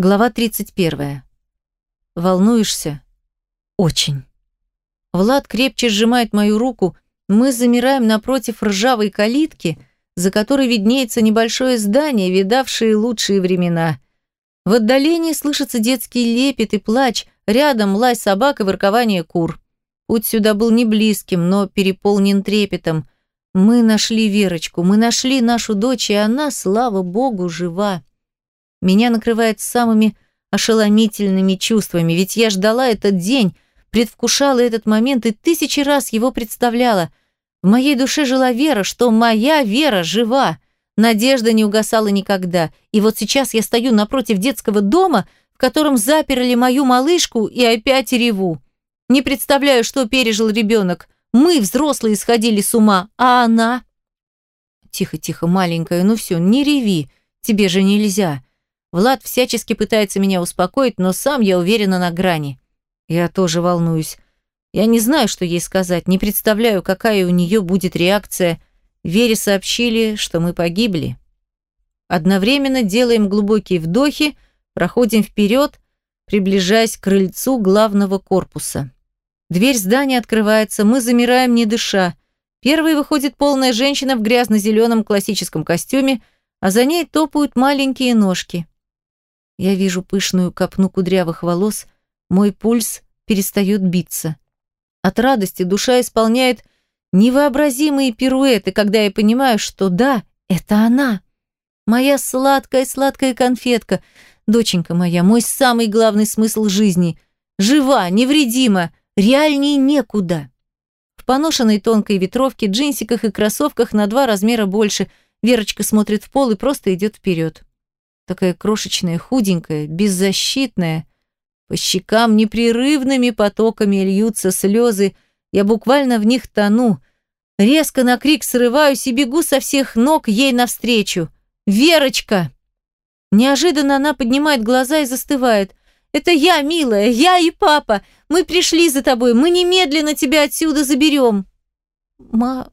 Глава 31. Волнуешься? Очень. Влад крепче сжимает мою руку, мы замираем напротив ржавой калитки, за которой виднеется небольшое здание, видавшее лучшие времена. В отдалении слышится детский лепет и плач, рядом лай собак и воркование кур. Путь сюда был не близким, но переполнен трепетом. Мы нашли Верочку, мы нашли нашу дочь, и она, слава богу, жива. Меня накрывает самыми ошеломительными чувствами, ведь я ждала этот день, предвкушала этот момент и тысячи раз его представляла. В моей душе жила вера, что моя вера жива. Надежда не угасала никогда. И вот сейчас я стою напротив детского дома, в котором заперли мою малышку, и опять реву. Не представляю, что пережил ребенок. Мы, взрослые, сходили с ума, а она... Тихо, тихо, маленькая, ну все, не реви, тебе же нельзя. Влад всячески пытается меня успокоить, но сам я уверена на грани. Я тоже волнуюсь. Я не знаю, что ей сказать, не представляю, какая у нее будет реакция. Вере сообщили, что мы погибли. Одновременно делаем глубокие вдохи, проходим вперед, приближаясь к крыльцу главного корпуса. Дверь здания открывается, мы замираем, не дыша. Первой выходит полная женщина в грязно-зеленом классическом костюме, а за ней топают маленькие ножки. Я вижу пышную копну кудрявых волос, мой пульс перестает биться. От радости душа исполняет невообразимые пируэты, когда я понимаю, что да, это она. Моя сладкая-сладкая конфетка, доченька моя, мой самый главный смысл жизни. Жива, невредима, реальней некуда. В поношенной тонкой ветровке, джинсиках и кроссовках на два размера больше Верочка смотрит в пол и просто идет вперед. Такая крошечная, худенькая, беззащитная. По щекам непрерывными потоками льются слезы. Я буквально в них тону. Резко на крик срываюсь и бегу со всех ног ей навстречу. «Верочка!» Неожиданно она поднимает глаза и застывает. «Это я, милая, я и папа. Мы пришли за тобой. Мы немедленно тебя отсюда заберем». «Мама...»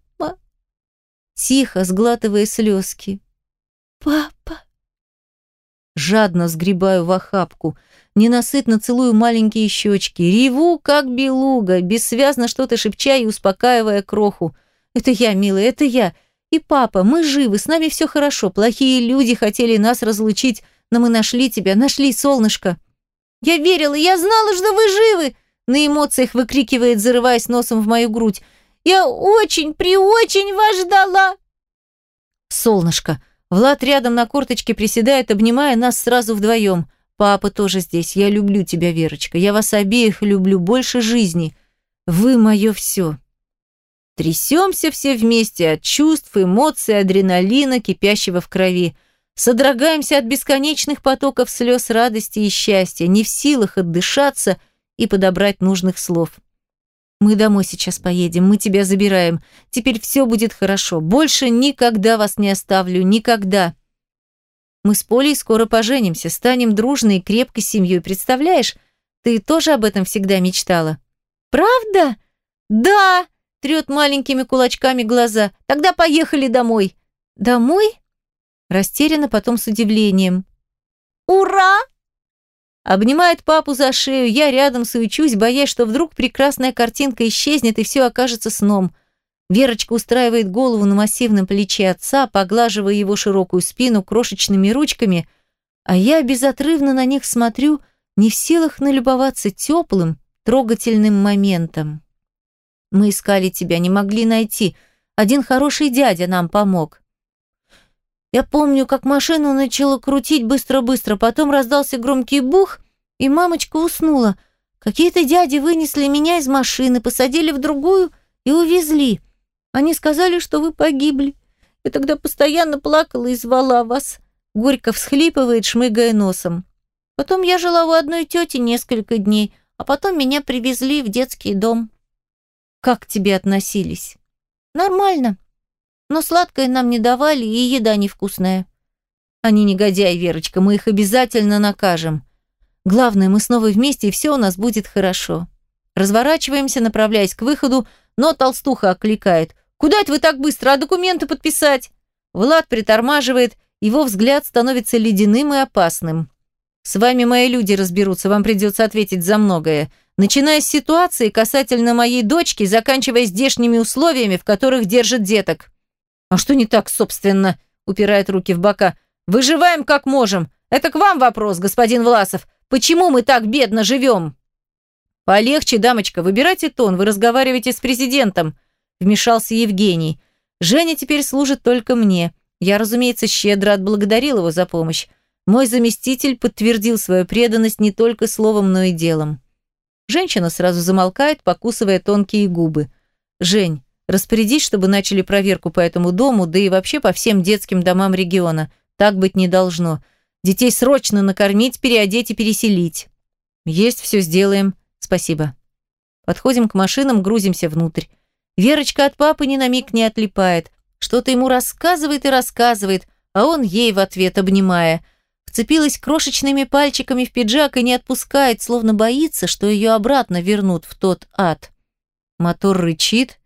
Тихо, сглатывая слезки. «Папа...» Жадно сгребаю в охапку, ненасытно целую маленькие щечки, реву, как белуга, бессвязно что-то шепча и успокаивая кроху. «Это я, милая, это я. И папа, мы живы, с нами все хорошо. Плохие люди хотели нас разлучить, но мы нашли тебя, нашли солнышко». «Я верила, я знала, что вы живы!» На эмоциях выкрикивает, зарываясь носом в мою грудь. «Я очень, приочень вас ждала!» «Солнышко!» Влад рядом на корточке приседает, обнимая нас сразу вдвоем. «Папа тоже здесь. Я люблю тебя, Верочка. Я вас обеих люблю больше жизни. Вы мое все». Трясемся все вместе от чувств, эмоций, адреналина, кипящего в крови. Содрогаемся от бесконечных потоков слез радости и счастья, не в силах отдышаться и подобрать нужных слов. Мы домой сейчас поедем, мы тебя забираем. Теперь все будет хорошо. Больше никогда вас не оставлю, никогда. Мы с Полей скоро поженимся, станем дружной и крепкой семьей, представляешь? Ты тоже об этом всегда мечтала. Правда? Да, трет маленькими кулачками глаза. Тогда поехали домой. Домой? Растерянно, потом с удивлением. Ура! Обнимает папу за шею, я рядом суечусь, боясь, что вдруг прекрасная картинка исчезнет и все окажется сном. Верочка устраивает голову на массивном плече отца, поглаживая его широкую спину крошечными ручками, а я безотрывно на них смотрю, не в силах налюбоваться теплым, трогательным моментом. Мы искали тебя, не могли найти. Один хороший дядя нам помог. Я помню, как машину начала крутить быстро-быстро, потом раздался громкий бух, и мамочка уснула. Какие-то дяди вынесли меня из машины, посадили в другую и увезли. Они сказали, что вы погибли. Я тогда постоянно плакала и звала вас. Горько всхлипывает, шмыгая носом. Потом я жила у одной тети несколько дней, а потом меня привезли в детский дом. Как к тебе относились? Нормально. Но сладкое нам не давали, и еда невкусная. Они негодяи, Верочка, мы их обязательно накажем. Главное, мы снова вместе, и все у нас будет хорошо. Разворачиваемся, направляясь к выходу, но толстуха окликает. «Куда это вы так быстро? А документы подписать?» Влад притормаживает, его взгляд становится ледяным и опасным. С вами мои люди разберутся, вам придется ответить за многое. Начиная с ситуации касательно моей дочки, заканчивая здешними условиями, в которых держат деток. А что не так, собственно? Упирает руки в бока. Выживаем как можем. Это к вам вопрос, господин Власов. Почему мы так бедно живем? Полегче, дамочка, выбирайте тон, вы разговариваете с президентом. Вмешался Евгений. Женя теперь служит только мне. Я, разумеется, щедро отблагодарил его за помощь. Мой заместитель подтвердил свою преданность не только словом, но и делом. Женщина сразу замолкает, покусывая тонкие губы. «Жень, распорядись, чтобы начали проверку по этому дому, да и вообще по всем детским домам региона. Так быть не должно. Детей срочно накормить, переодеть и переселить». «Есть, все сделаем. Спасибо». Подходим к машинам, грузимся внутрь. Верочка от папы ни на миг не отлипает. Что-то ему рассказывает и рассказывает, а он ей в ответ обнимая – вцепилась крошечными пальчиками в пиджак и не отпускает, словно боится, что ее обратно вернут в тот ад. Мотор рычит.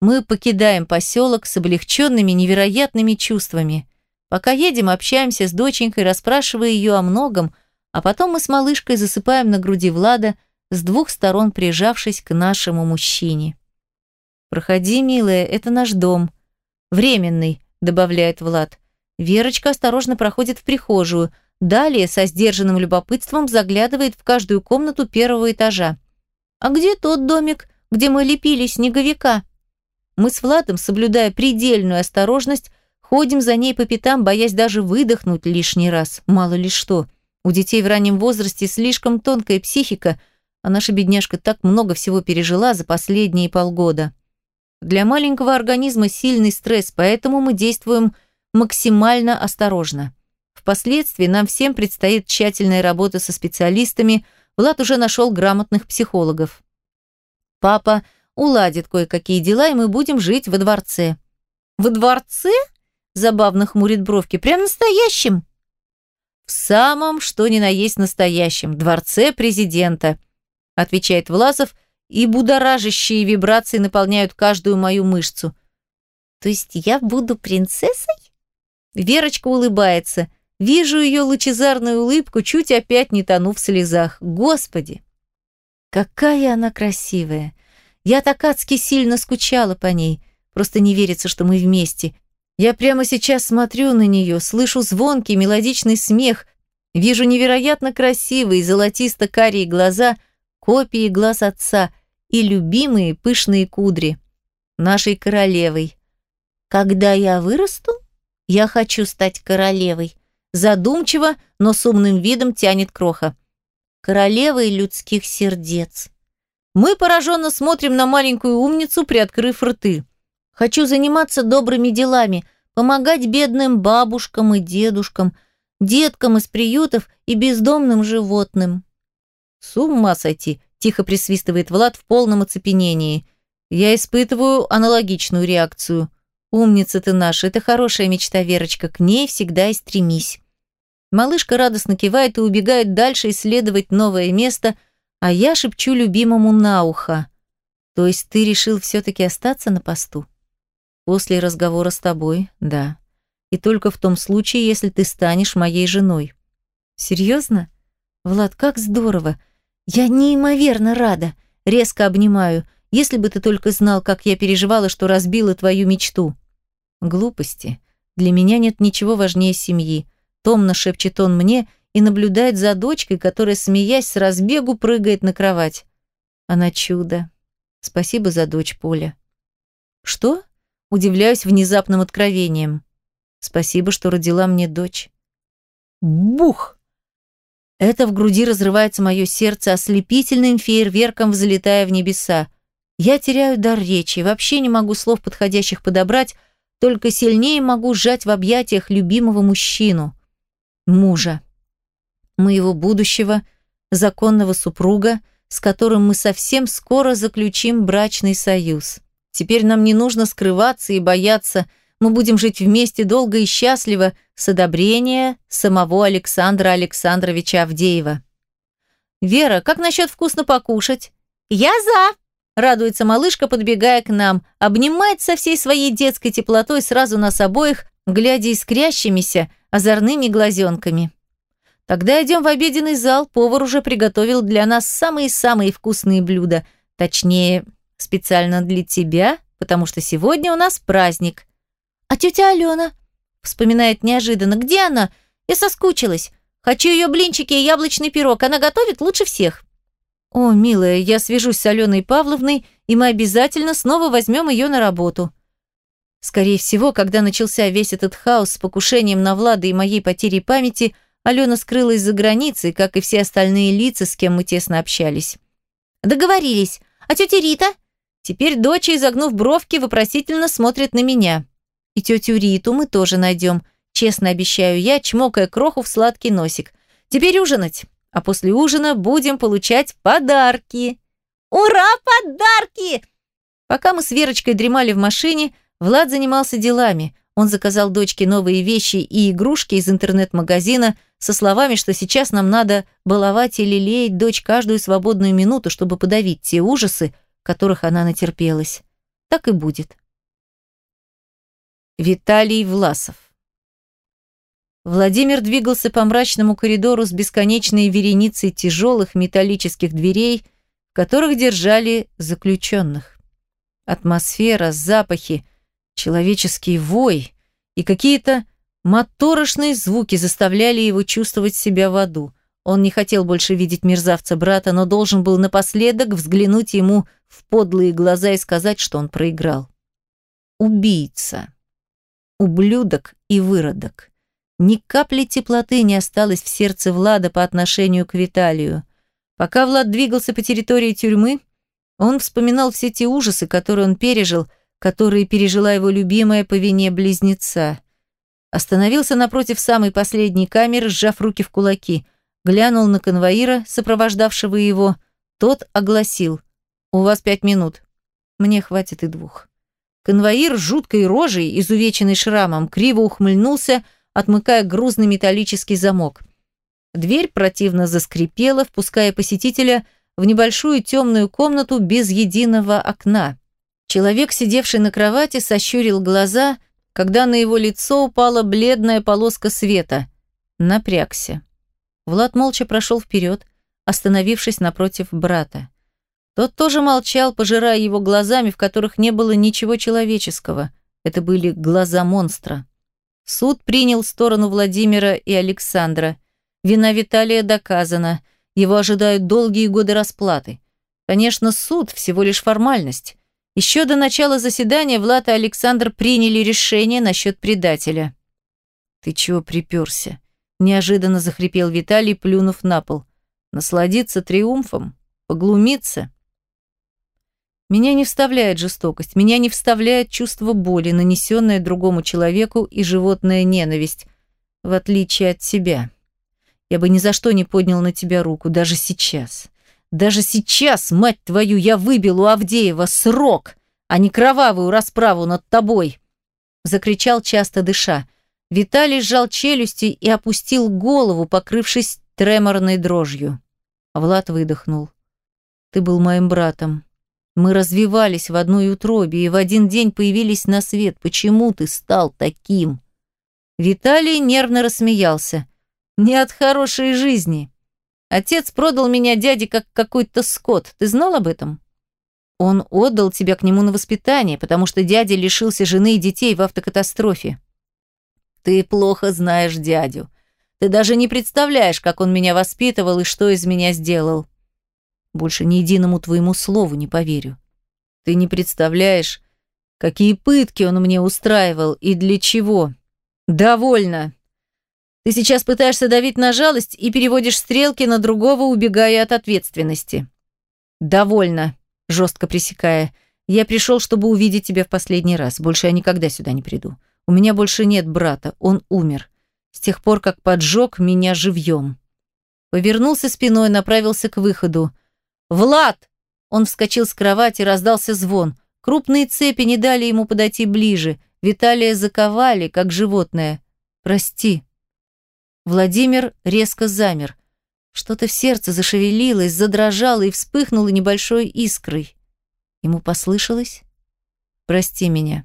Мы покидаем поселок с облегченными невероятными чувствами. Пока едем, общаемся с доченькой, расспрашивая ее о многом, а потом мы с малышкой засыпаем на груди Влада, с двух сторон прижавшись к нашему мужчине. «Проходи, милая, это наш дом. Временный», — добавляет Влад. Верочка осторожно проходит в прихожую — Далее со сдержанным любопытством заглядывает в каждую комнату первого этажа. «А где тот домик, где мы лепили снеговика?» Мы с Владом, соблюдая предельную осторожность, ходим за ней по пятам, боясь даже выдохнуть лишний раз. Мало ли что. У детей в раннем возрасте слишком тонкая психика, а наша бедняжка так много всего пережила за последние полгода. Для маленького организма сильный стресс, поэтому мы действуем максимально осторожно. Впоследствии нам всем предстоит тщательная работа со специалистами, Влад уже нашел грамотных психологов. Папа уладит кое-какие дела, и мы будем жить во дворце. Во дворце? Забавно хмурит бровки. Прям настоящем? В самом, что ни на есть настоящем, дворце президента, отвечает Власов, и будоражащие вибрации наполняют каждую мою мышцу. То есть я буду принцессой? Верочка улыбается. Вижу ее лучезарную улыбку, чуть опять не тону в слезах. Господи! Какая она красивая! Я так адски сильно скучала по ней. Просто не верится, что мы вместе. Я прямо сейчас смотрю на нее, слышу звонкий мелодичный смех, вижу невероятно красивые золотисто-карие глаза, копии глаз отца и любимые пышные кудри. Нашей королевой. Когда я вырасту, я хочу стать королевой. Задумчиво, но с умным видом тянет кроха. Королевой людских сердец. Мы пораженно смотрим на маленькую умницу, приоткрыв рты. Хочу заниматься добрыми делами, помогать бедным бабушкам и дедушкам, деткам из приютов и бездомным животным. С ума сойти, тихо присвистывает Влад в полном оцепенении. Я испытываю аналогичную реакцию. «Умница ты наша, это хорошая мечта, Верочка, к ней всегда и стремись». Малышка радостно кивает и убегает дальше исследовать новое место, а я шепчу любимому на ухо. «То есть ты решил все-таки остаться на посту?» «После разговора с тобой, да. И только в том случае, если ты станешь моей женой». «Серьезно? Влад, как здорово! Я неимоверно рада!» Резко обнимаю – если бы ты только знал, как я переживала, что разбила твою мечту. Глупости. Для меня нет ничего важнее семьи. Томно шепчет он мне и наблюдает за дочкой, которая, смеясь с разбегу, прыгает на кровать. Она чудо. Спасибо за дочь, Поля. Что? Удивляюсь внезапным откровением. Спасибо, что родила мне дочь. Бух! Это в груди разрывается мое сердце ослепительным фейерверком, взлетая в небеса. Я теряю дар речи, вообще не могу слов подходящих подобрать, только сильнее могу сжать в объятиях любимого мужчину, мужа, моего будущего, законного супруга, с которым мы совсем скоро заключим брачный союз. Теперь нам не нужно скрываться и бояться, мы будем жить вместе долго и счастливо с одобрения самого Александра Александровича Авдеева. «Вера, как насчет вкусно покушать?» «Я за!» Радуется малышка, подбегая к нам, обнимает со всей своей детской теплотой сразу нас обоих, глядя искрящимися, озорными глазенками. Тогда идем в обеденный зал, повар уже приготовил для нас самые-самые вкусные блюда. Точнее, специально для тебя, потому что сегодня у нас праздник. А тетя Алена? Вспоминает неожиданно. Где она? Я соскучилась. Хочу ее блинчики и яблочный пирог. Она готовит лучше всех. О, милая, я свяжусь с Аленой Павловной, и мы обязательно снова возьмем ее на работу. Скорее всего, когда начался весь этот хаос с покушением на Влада и моей потерей памяти, Алена скрылась за границей, как и все остальные лица, с кем мы тесно общались. Договорились. А тетя Рита? Теперь дочь, изогнув бровки, вопросительно смотрит на меня. И тетю Риту мы тоже найдем. Честно обещаю я, чмокая кроху в сладкий носик. Теперь ужинать. А после ужина будем получать подарки. Ура, подарки! Пока мы с Верочкой дремали в машине, Влад занимался делами. Он заказал дочке новые вещи и игрушки из интернет-магазина со словами, что сейчас нам надо баловать и лелеять дочь каждую свободную минуту, чтобы подавить те ужасы, которых она натерпелась. Так и будет. Виталий Власов Владимир двигался по мрачному коридору с бесконечной вереницей тяжелых металлических дверей, в которых держали заключенных. Атмосфера, запахи, человеческий вой и какие-то моторошные звуки заставляли его чувствовать себя в аду. Он не хотел больше видеть мерзавца брата, но должен был напоследок взглянуть ему в подлые глаза и сказать, что он проиграл. Убийца. Ублюдок и выродок. Ни капли теплоты не осталось в сердце Влада по отношению к Виталию. Пока Влад двигался по территории тюрьмы, он вспоминал все те ужасы, которые он пережил, которые пережила его любимая по вине близнеца. Остановился напротив самой последней камеры, сжав руки в кулаки, глянул на конвоира, сопровождавшего его. Тот огласил. «У вас пять минут. Мне хватит и двух». Конвоир жуткой рожей, изувеченный шрамом, криво ухмыльнулся, отмыкая грузный металлический замок. Дверь противно заскрипела, впуская посетителя в небольшую темную комнату без единого окна. Человек, сидевший на кровати, сощурил глаза, когда на его лицо упала бледная полоска света. Напрягся. Влад молча прошел вперед, остановившись напротив брата. Тот тоже молчал, пожирая его глазами, в которых не было ничего человеческого. Это были глаза монстра. Суд принял сторону Владимира и Александра. Вина Виталия доказана. Его ожидают долгие годы расплаты. Конечно, суд – всего лишь формальность. Еще до начала заседания Влад и Александр приняли решение насчет предателя. «Ты чего приперся?» – неожиданно захрипел Виталий, плюнув на пол. «Насладиться триумфом? Поглумиться?» Меня не вставляет жестокость, меня не вставляет чувство боли, нанесенное другому человеку и животная ненависть, в отличие от тебя. Я бы ни за что не поднял на тебя руку, даже сейчас. Даже сейчас, мать твою, я выбил у Авдеева срок, а не кровавую расправу над тобой!» Закричал, часто дыша. Виталий сжал челюсти и опустил голову, покрывшись треморной дрожью. Влад выдохнул. «Ты был моим братом. Мы развивались в одной утробе и в один день появились на свет. Почему ты стал таким?» Виталий нервно рассмеялся. «Не от хорошей жизни. Отец продал меня дяде как какой-то скот. Ты знал об этом?» «Он отдал тебя к нему на воспитание, потому что дядя лишился жены и детей в автокатастрофе». «Ты плохо знаешь дядю. Ты даже не представляешь, как он меня воспитывал и что из меня сделал. Больше ни единому твоему слову не поверю. Ты не представляешь, какие пытки он мне устраивал и для чего. Довольно. Ты сейчас пытаешься давить на жалость и переводишь стрелки на другого, убегая от ответственности. Довольно, жестко пресекая. Я пришел, чтобы увидеть тебя в последний раз. Больше я никогда сюда не приду. У меня больше нет брата, он умер. С тех пор, как поджег меня живьем. Повернулся спиной, направился к выходу. «Влад!» Он вскочил с кровати, раздался звон. Крупные цепи не дали ему подойти ближе. Виталия заковали, как животное. «Прости». Владимир резко замер. Что-то в сердце зашевелилось, задрожало и вспыхнуло небольшой искрой. Ему послышалось? «Прости меня».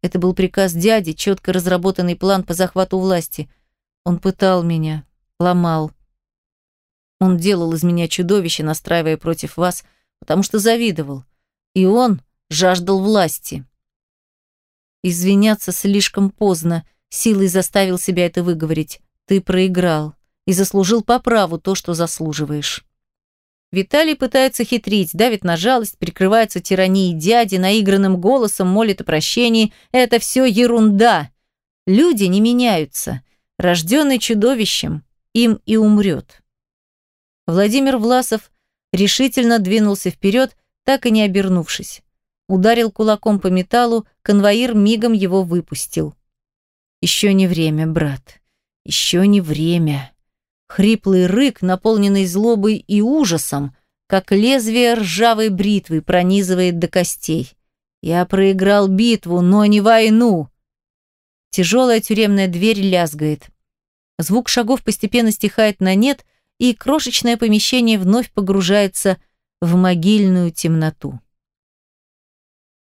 Это был приказ дяди, четко разработанный план по захвату власти. Он пытал меня, ломал, Он делал из меня чудовище, настраивая против вас, потому что завидовал. И он жаждал власти. Извиняться слишком поздно, силой заставил себя это выговорить. Ты проиграл и заслужил по праву то, что заслуживаешь. Виталий пытается хитрить, давит на жалость, прикрывается тиранией дяди, наигранным голосом молит о прощении. Это все ерунда. Люди не меняются. Рожденный чудовищем, им и умрет. Владимир Власов решительно двинулся вперед, так и не обернувшись. Ударил кулаком по металлу, конвоир мигом его выпустил. «Еще не время, брат. Еще не время». Хриплый рык, наполненный злобой и ужасом, как лезвие ржавой бритвы, пронизывает до костей. Я проиграл битву, но не войну. Тяжелая тюремная дверь лязгает. Звук шагов постепенно стихает на нет, и крошечное помещение вновь погружается в могильную темноту.